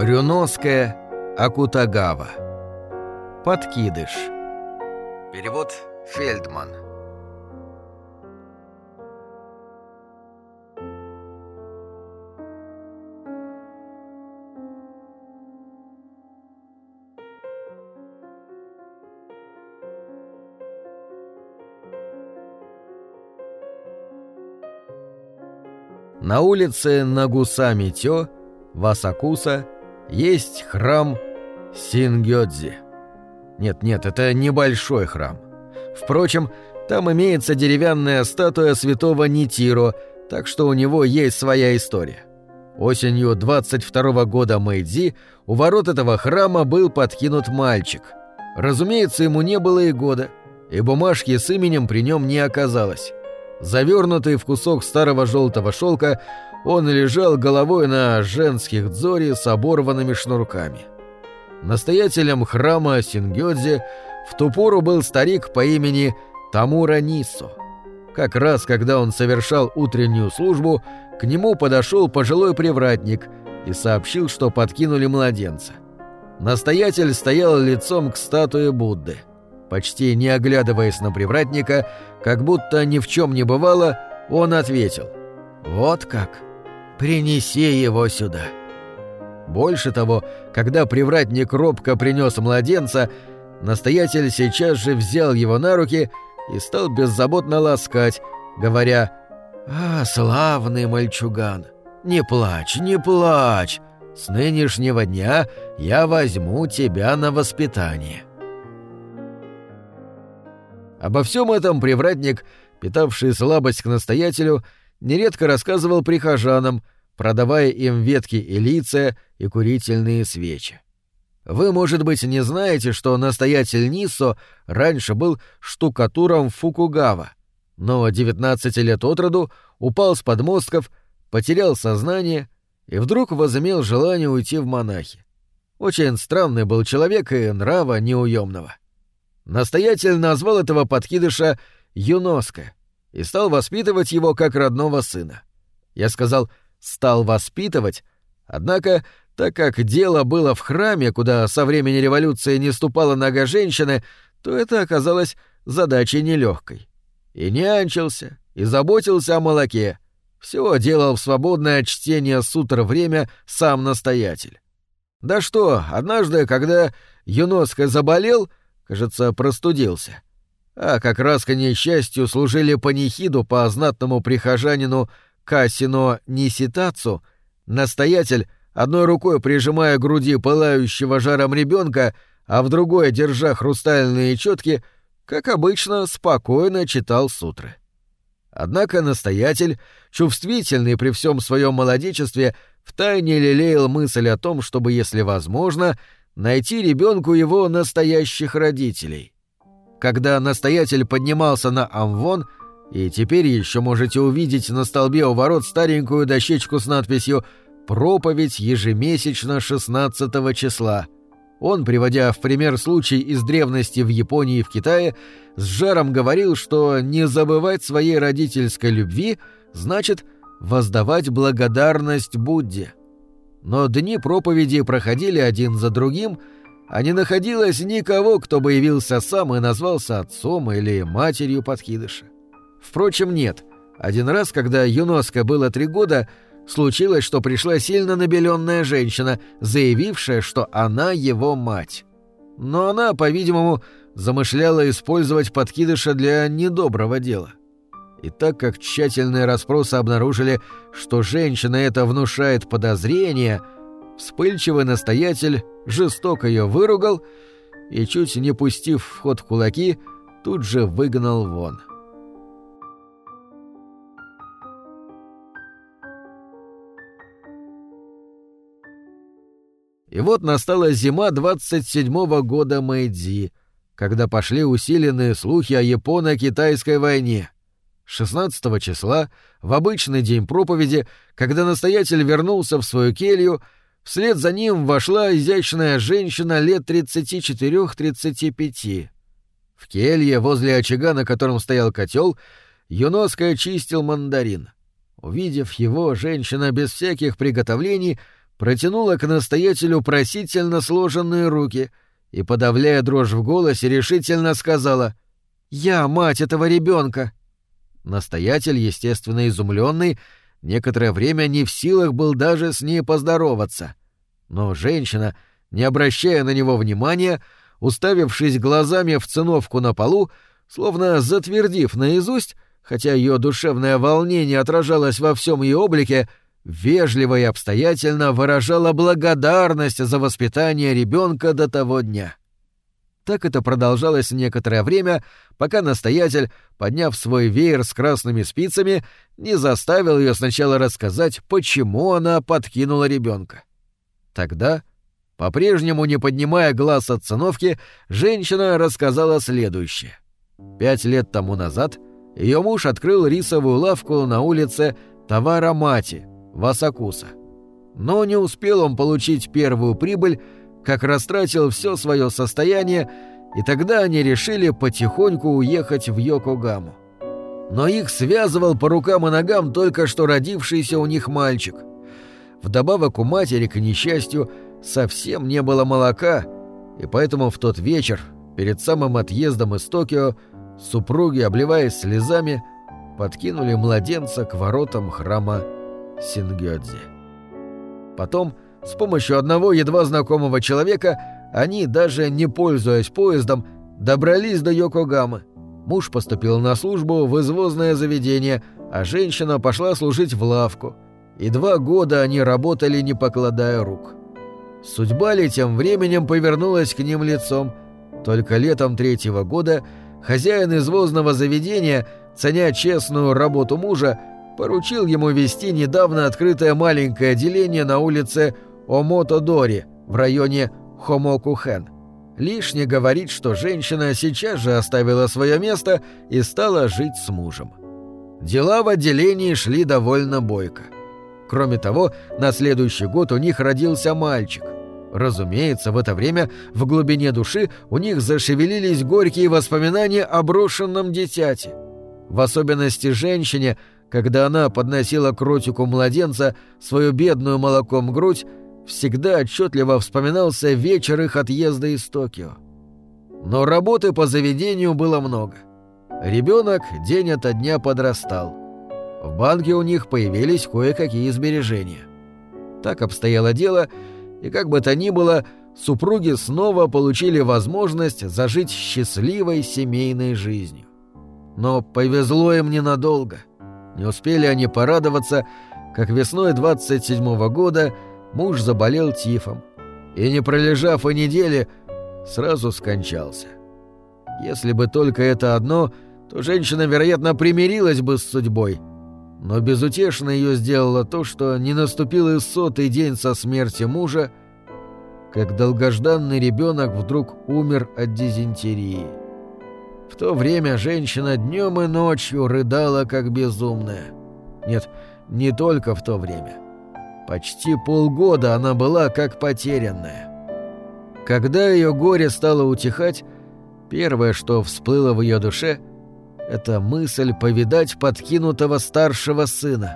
Рюноская Акутагава. Подкидыш. Перевод Фельдман. На улице Нагуса-Митё, Васакуса, есть храм Сингёдзи. Нет-нет, это небольшой храм. Впрочем, там имеется деревянная статуя святого Нитиро, так что у него есть своя история. Осенью 22 года Мэйдзи у ворот этого храма был подкинут мальчик. Разумеется, ему не было и года, и бумажки с именем при нем не оказалось. Завернутый в кусок старого желтого шелка, он лежал головой на женских дзори с оборванными шнурками. Настоятелем храма Сингёдзе в ту пору был старик по имени Тамура Нисо. Как раз когда он совершал утреннюю службу, к нему подошел пожилой привратник и сообщил, что подкинули младенца. Настоятель стоял лицом к статуе Будды. Почти не оглядываясь на привратника, как будто ни в чем не бывало, он ответил «Вот как? Принеси его сюда». Больше того, когда привратник робко принес младенца, настоятель сейчас же взял его на руки и стал беззаботно ласкать, говоря «А, славный мальчуган, не плачь, не плачь, с нынешнего дня я возьму тебя на воспитание». Обо всем этом привратник, питавший слабость к настоятелю, нередко рассказывал прихожанам, продавая им ветки элиция и курительные свечи. Вы, может быть, не знаете, что настоятель Нисо раньше был штукатуром Фукугава, но 19 лет от роду упал с подмостков, потерял сознание и вдруг возымел желание уйти в монахи. Очень странный был человек и нрава неуемного. Настоятель назвал этого подкидыша Юноска и стал воспитывать его как родного сына. Я сказал «стал воспитывать», однако, так как дело было в храме, куда со времени революции не ступала нога женщины, то это оказалось задачей нелегкой. И нянчился, и заботился о молоке. Все делал в свободное от чтения сутр время сам настоятель. Да что, однажды, когда Юноска заболел, кажется, простудился. А как раз к несчастью служили панихиду по знатному прихожанину Касино Ниситацу, настоятель, одной рукой прижимая к груди пылающего жаром ребенка, а в другой, держа хрустальные четки, как обычно, спокойно читал сутры. Однако настоятель, чувствительный при всем своем молодечестве, втайне лелеял мысль о том, чтобы, если возможно, найти ребенку его настоящих родителей. Когда настоятель поднимался на Амвон, и теперь еще можете увидеть на столбе у ворот старенькую дощечку с надписью «Проповедь ежемесячно 16 числа», он, приводя в пример случай из древности в Японии и в Китае, с жаром говорил, что не забывать своей родительской любви значит воздавать благодарность Будде. Но дни проповеди проходили один за другим, а не находилось никого, кто бы явился сам и назвался отцом или матерью подкидыша. Впрочем, нет. Один раз, когда Юноско было три года, случилось, что пришла сильно набеленная женщина, заявившая, что она его мать. Но она, по-видимому, замышляла использовать подкидыша для недоброго дела. И так как тщательные расспросы обнаружили, что женщина это внушает подозрения, вспыльчивый настоятель жестоко ее выругал и, чуть не пустив в ход кулаки, тут же выгнал вон. И вот настала зима 27-го года Мэйдзи, когда пошли усиленные слухи о Японо-Китайской войне — 16 числа, в обычный день проповеди, когда настоятель вернулся в свою келью, вслед за ним вошла изящная женщина лет 34-35. В келье, возле очага, на котором стоял котел, Юноска чистил мандарин. Увидев его, женщина без всяких приготовлений протянула к настоятелю просительно сложенные руки и, подавляя дрожь в голосе, решительно сказала «Я мать этого ребенка. Настоятель, естественно изумленный, некоторое время не в силах был даже с ней поздороваться. Но женщина, не обращая на него внимания, уставившись глазами в циновку на полу, словно затвердив наизусть, хотя ее душевное волнение отражалось во всем ее облике, вежливо и обстоятельно выражала благодарность за воспитание ребенка до того дня. Так это продолжалось некоторое время, пока настоятель, подняв свой веер с красными спицами, не заставил ее сначала рассказать, почему она подкинула ребенка. Тогда, по-прежнему не поднимая глаз от циновки, женщина рассказала следующее. Пять лет тому назад ее муж открыл рисовую лавку на улице Товара Мати, Васакуса. Но не успел он получить первую прибыль, как растратил все свое состояние, и тогда они решили потихоньку уехать в Йокогаму. Но их связывал по рукам и ногам только что родившийся у них мальчик. Вдобавок у матери, к несчастью, совсем не было молока, и поэтому в тот вечер, перед самым отъездом из Токио, супруги, обливаясь слезами, подкинули младенца к воротам храма Сингёдзи. Потом, с помощью одного едва знакомого человека, они, даже не пользуясь поездом, добрались до Йокогамы. Муж поступил на службу в извозное заведение, а женщина пошла служить в лавку. И два года они работали, не покладая рук. Судьба ли тем временем повернулась к ним лицом. Только летом третьего года хозяин извозного заведения, ценя честную работу мужа, поручил ему вести недавно открытое маленькое отделение на улице Омото-Дори в районе Хомокухен. Лишне говорить, что женщина сейчас же оставила свое место и стала жить с мужем. Дела в отделении шли довольно бойко. Кроме того, на следующий год у них родился мальчик. Разумеется, в это время в глубине души у них зашевелились горькие воспоминания о брошенном дитяте. В особенности женщине, когда она подносила к ротику младенца свою бедную молоком грудь, всегда отчетливо вспоминался вечер их отъезда из Токио. Но работы по заведению было много. Ребенок день ото дня подрастал. В банке у них появились кое-какие сбережения. Так обстояло дело, и как бы то ни было, супруги снова получили возможность зажить счастливой семейной жизнью. Но повезло им ненадолго. Не успели они порадоваться, как весной 27 -го года муж заболел тифом и, не пролежав и недели, сразу скончался. Если бы только это одно, то женщина, вероятно, примирилась бы с судьбой. Но безутешно ее сделало то, что не наступил и сотый день со смерти мужа, как долгожданный ребенок вдруг умер от дизентерии. В то время женщина днем и ночью рыдала как безумная. Нет, не только в то время. Почти полгода она была как потерянная. Когда ее горе стало утихать, первое, что всплыло в ее душе, это мысль повидать подкинутого старшего сына.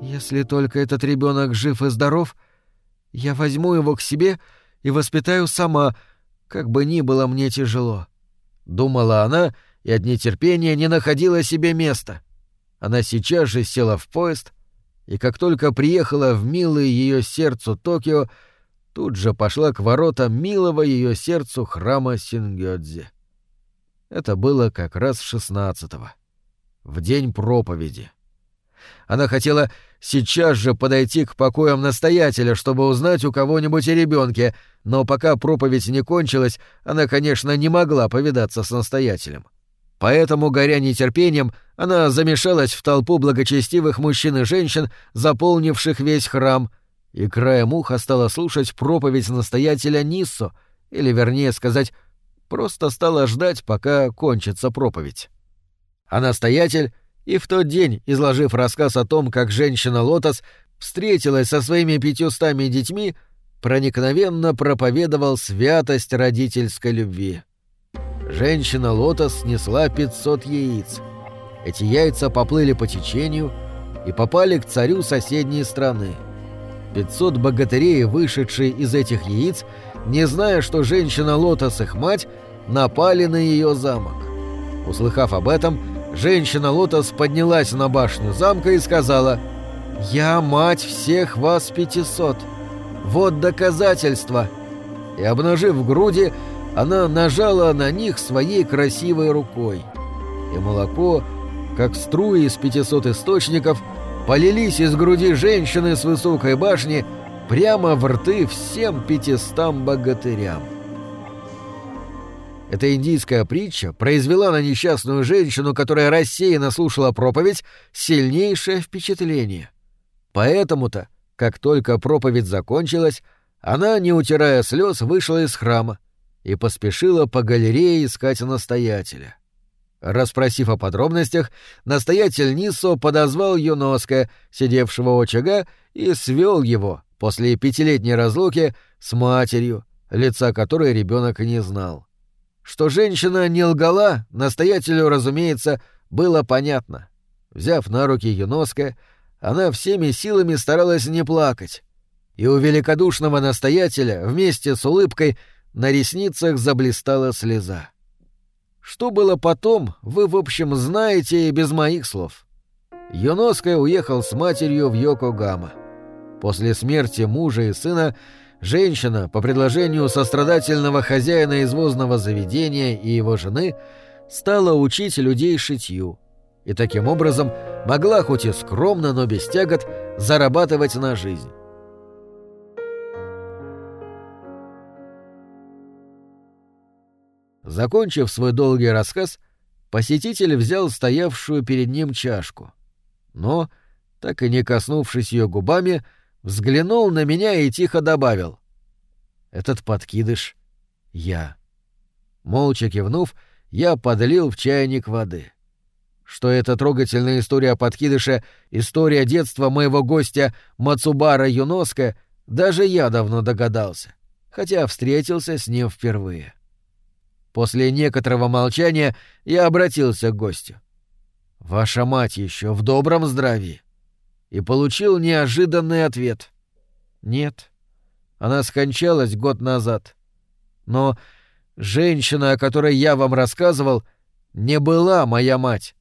«Если только этот ребенок жив и здоров, я возьму его к себе и воспитаю сама, как бы ни было мне тяжело». — думала она и от нетерпения не находила себе места. Она сейчас же села в поезд, и как только приехала в милое ее сердцу Токио, тут же пошла к воротам милого ее сердцу храма Сингёдзи. Это было как раз шестнадцатого, в день проповеди. Она хотела сейчас же подойти к покоям настоятеля, чтобы узнать у кого-нибудь о ребенке, но пока проповедь не кончилась, она, конечно, не могла повидаться с настоятелем. Поэтому, горя нетерпением, она замешалась в толпу благочестивых мужчин и женщин, заполнивших весь храм, и краем уха стала слушать проповедь настоятеля Ниссо, или, вернее сказать, просто стала ждать, пока кончится проповедь. А настоятель и в тот день, изложив рассказ о том, как женщина Лотос встретилась со своими пятьюстами детьми, проникновенно проповедовал святость родительской любви. Женщина Лотос снесла 500 яиц. Эти яйца поплыли по течению и попали к царю соседней страны. 500 богатырей, вышедшие из этих яиц, не зная, что женщина Лотос их мать, напали на ее замок. Услыхав об этом, женщина Лотос поднялась на башню замка и сказала «Я мать всех вас пятисот. Вот доказательство!» И, обнажив груди, она нажала на них своей красивой рукой. И молоко, как струи из пятисот источников, полились из груди женщины с высокой башни прямо в рты всем пятистам богатырям. Эта индийская притча произвела на несчастную женщину, которая рассеянно слушала проповедь, сильнейшее впечатление. Поэтому-то, как только проповедь закончилась, она, не утирая слез, вышла из храма и поспешила по галерее искать настоятеля. Распросив о подробностях, настоятель Нисо подозвал Юноска, сидевшего у очага, и свел его, после пятилетней разлуки, с матерью, лица которой ребенок не знал. Что женщина не лгала, настоятелю, разумеется, было понятно. Взяв на руки Юноска, она всеми силами старалась не плакать. И у великодушного настоятеля вместе с улыбкой на ресницах заблистала слеза. Что было потом, вы, в общем, знаете и без моих слов. Юноска уехал с матерью в Йокогама. После смерти мужа и сына женщина, по предложению сострадательного хозяина извозного заведения и его жены, стала учить людей шитью. И таким образом могла хоть и скромно, но без тягот зарабатывать на жизнь. Закончив свой долгий рассказ, посетитель взял стоявшую перед ним чашку. Но, так и не коснувшись ее губами, взглянул на меня и тихо добавил. «Этот подкидыш — я». Молча кивнув, я подлил в чайник воды. Что эта трогательная история подкидыша — история детства моего гостя Мацубара Юноска, даже я давно догадался, хотя встретился с ним впервые. — После некоторого молчания я обратился к гостю. «Ваша мать еще в добром здравии?» И получил неожиданный ответ. «Нет. Она скончалась год назад. Но женщина, о которой я вам рассказывал, не была моя мать».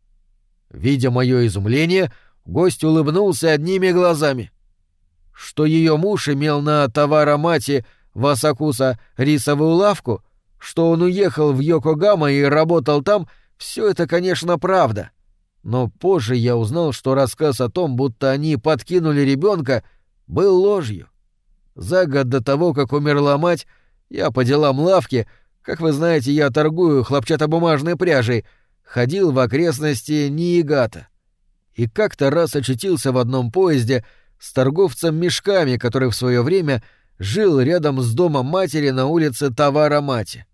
Видя мое изумление, гость улыбнулся одними глазами. Что ее муж имел на товаромате Васакуса рисовую лавку — что он уехал в Йокогама и работал там, все это, конечно, правда. Но позже я узнал, что рассказ о том, будто они подкинули ребенка, был ложью. За год до того, как умерла мать, я по делам лавки, как вы знаете, я торгую хлопчатобумажной пряжей, ходил в окрестности Ниигата. И как-то раз очутился в одном поезде с торговцем мешками, который в свое время жил рядом с домом матери на улице Тавара-Мати.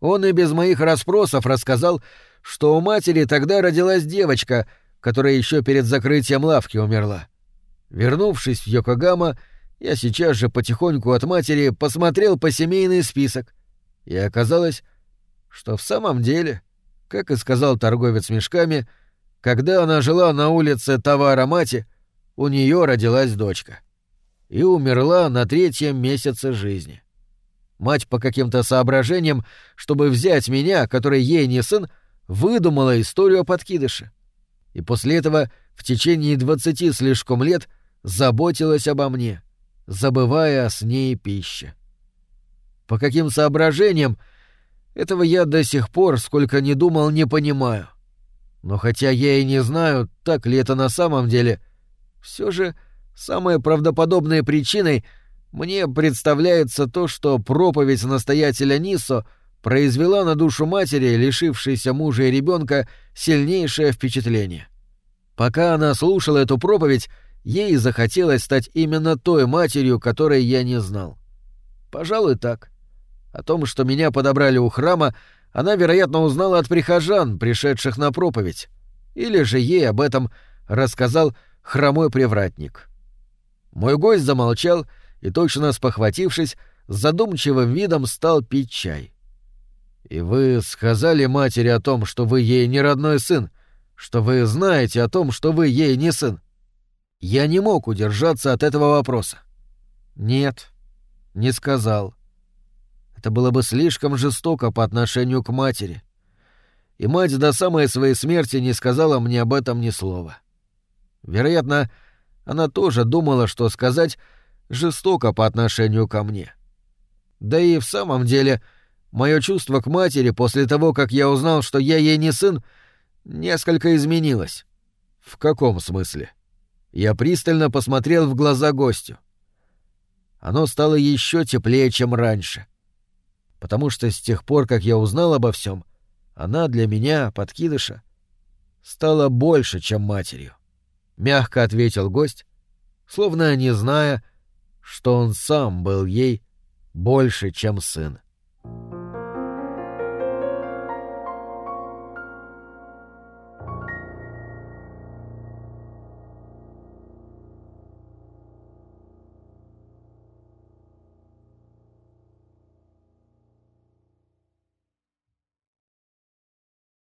Он и без моих расспросов рассказал, что у матери тогда родилась девочка, которая еще перед закрытием лавки умерла. Вернувшись в Йокогама, я сейчас же потихоньку от матери посмотрел по семейный список, и оказалось, что в самом деле, как и сказал торговец мешками, когда она жила на улице Товара Мати, у нее родилась дочка. И умерла на третьем месяце жизни. — Мать по каким-то соображениям, чтобы взять меня, который ей не сын, выдумала историю о подкидыше. И после этого в течение двадцати слишком лет заботилась обо мне, забывая о сне и пище. По каким соображениям, этого я до сих пор, сколько ни думал, не понимаю. Но хотя я и не знаю, так ли это на самом деле, все же самой правдоподобной причиной — мне представляется то, что проповедь настоятеля Нисо произвела на душу матери, лишившейся мужа и ребенка, сильнейшее впечатление. Пока она слушала эту проповедь, ей захотелось стать именно той матерью, которой я не знал. Пожалуй, так. О том, что меня подобрали у храма, она, вероятно, узнала от прихожан, пришедших на проповедь. Или же ей об этом рассказал хромой привратник. Мой гость замолчал и, точно спохватившись, задумчивым видом стал пить чай. «И вы сказали матери о том, что вы ей не родной сын, что вы знаете о том, что вы ей не сын?» Я не мог удержаться от этого вопроса. Нет, не сказал. Это было бы слишком жестоко по отношению к матери. И мать до самой своей смерти не сказала мне об этом ни слова. Вероятно, она тоже думала, что сказать жестоко по отношению ко мне. Да и в самом деле, мое чувство к матери после того, как я узнал, что я ей не сын, несколько изменилось. В каком смысле? Я пристально посмотрел в глаза гостю. Оно стало еще теплее, чем раньше. Потому что с тех пор, как я узнал обо всем, она для меня, подкидыша, стала больше, чем матерью мягко ответил гость, словно не зная, что он сам был ей больше, чем сын.